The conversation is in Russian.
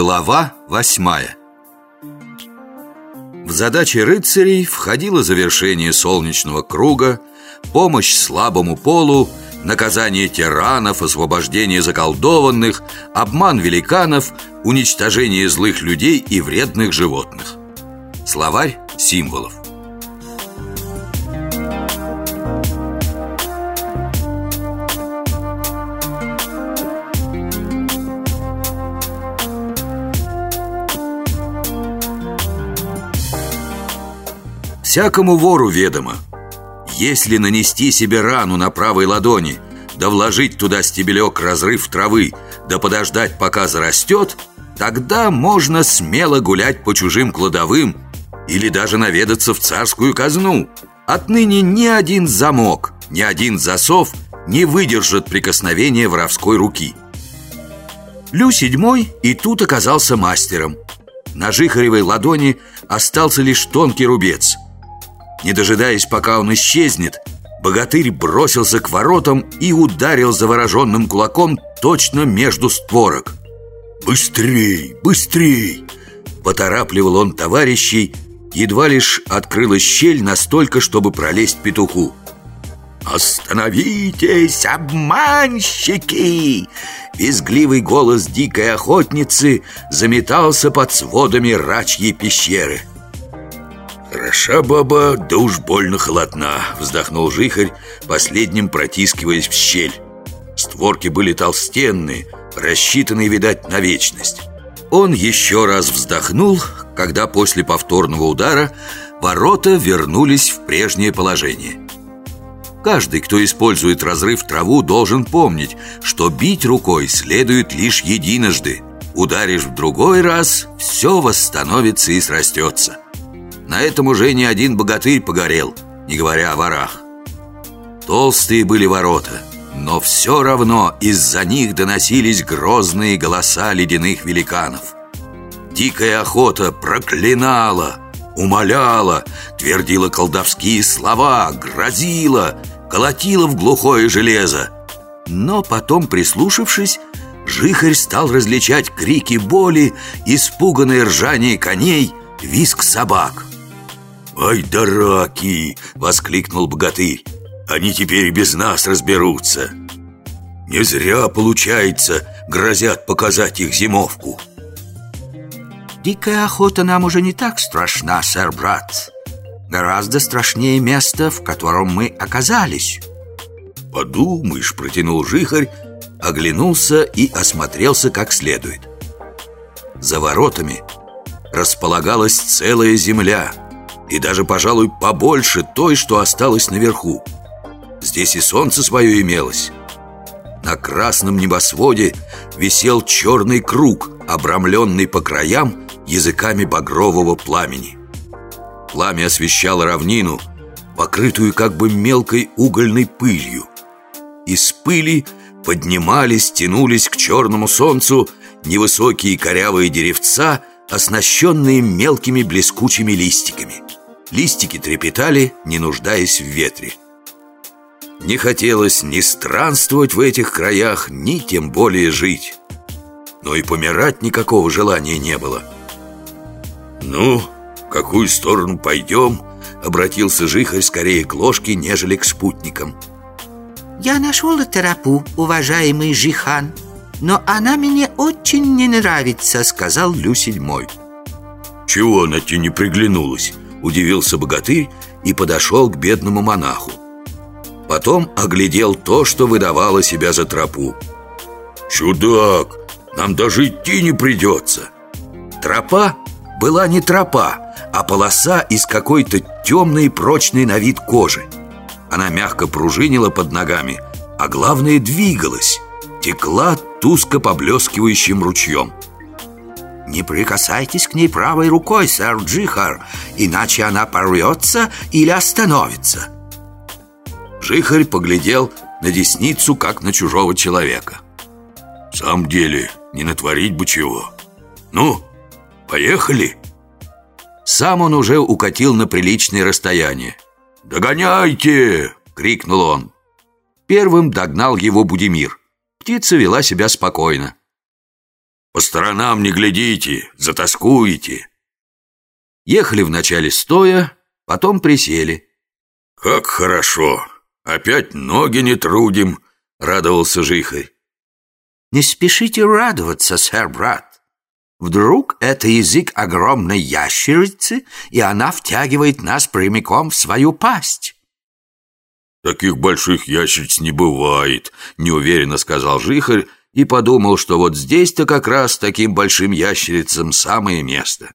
Глава восьмая В задачи рыцарей входило завершение солнечного круга, помощь слабому полу, наказание тиранов, освобождение заколдованных, обман великанов, уничтожение злых людей и вредных животных. Словарь символов Всякому вору ведомо. Если нанести себе рану на правой ладони Да вложить туда стебелек разрыв травы Да подождать, пока зарастет Тогда можно смело гулять по чужим кладовым Или даже наведаться в царскую казну. Отныне ни один замок, ни один засов Не выдержит прикосновения воровской руки. Лю седьмой и тут оказался мастером. На жихаревой ладони остался лишь тонкий рубец – не дожидаясь, пока он исчезнет, богатырь бросился к воротам и ударил завороженным кулаком точно между створок. «Быстрей, быстрей!» Поторапливал он товарищей, едва лишь открылась щель настолько, чтобы пролезть петуху. «Остановитесь, обманщики!» Визгливый голос дикой охотницы заметался под сводами рачьей пещеры. «Хороша баба, да уж больно холодна», — вздохнул жихарь, последним протискиваясь в щель. Створки были толстенные, рассчитанные, видать, на вечность. Он еще раз вздохнул, когда после повторного удара ворота вернулись в прежнее положение. Каждый, кто использует разрыв траву, должен помнить, что бить рукой следует лишь единожды. Ударишь в другой раз, все восстановится и срастется. На этом уже ни один богатырь погорел, не говоря о ворах. Толстые были ворота, но все равно из-за них доносились грозные голоса ледяных великанов. Дикая охота проклинала, умоляла, твердила колдовские слова, грозила, колотила в глухое железо. Но потом, прислушавшись, Жихарь стал различать крики боли, испуганное ржание коней, визг собак – «Ай да раки!» — воскликнул богатырь. «Они теперь без нас разберутся!» «Не зря, получается, грозят показать их зимовку!» «Дикая охота нам уже не так страшна, сэр-брат. Гораздо страшнее место, в котором мы оказались». «Подумаешь», — протянул жихарь, оглянулся и осмотрелся как следует. За воротами располагалась целая земля — и даже, пожалуй, побольше той, что осталось наверху. Здесь и солнце свое имелось. На красном небосводе висел черный круг, обрамленный по краям языками багрового пламени. Пламя освещало равнину, покрытую как бы мелкой угольной пылью. Из пыли поднимались, тянулись к черному солнцу невысокие корявые деревца, оснащенные мелкими блескучими листиками. Листики трепетали, не нуждаясь в ветре. Не хотелось ни странствовать в этих краях, ни тем более жить. Но и помирать никакого желания не было. «Ну, в какую сторону пойдем?» Обратился Жихарь скорее к ложке, нежели к спутникам. Я нашел тропу, уважаемый Жихан Но она мне очень не нравится, сказал Лю седьмой Чего она тебе не приглянулась? Удивился богатырь и подошел к бедному монаху. Потом оглядел то, что выдавало себя за тропу. «Чудак, нам даже идти не придется!» Тропа была не тропа, а полоса из какой-то темной прочной на вид кожи. Она мягко пружинила под ногами, а главное двигалась Текла туско поблескивающим ручьем не прикасайтесь к ней правой рукой, сэр Джихар Иначе она порвется или остановится Джихарь поглядел на десницу, как на чужого человека. В самом деле, не натворить бы чего. Ну, поехали Сам он уже укатил на приличное расстояние. «Догоняйте!» — крикнул он. Первым догнал его Будимир. Птица вела себя спокойно По сторонам не глядите, затаскуете. Ехали вначале стоя, потом присели. Как хорошо! Опять ноги не трудим, радовался Жихарь. Не спешите радоваться, сэр-брат. Вдруг это язык огромной ящерицы, и она втягивает нас прямиком в свою пасть. «Таких больших ящериц не бывает», — неуверенно сказал Жихарь и подумал, что вот здесь-то как раз таким большим ящерицам самое место.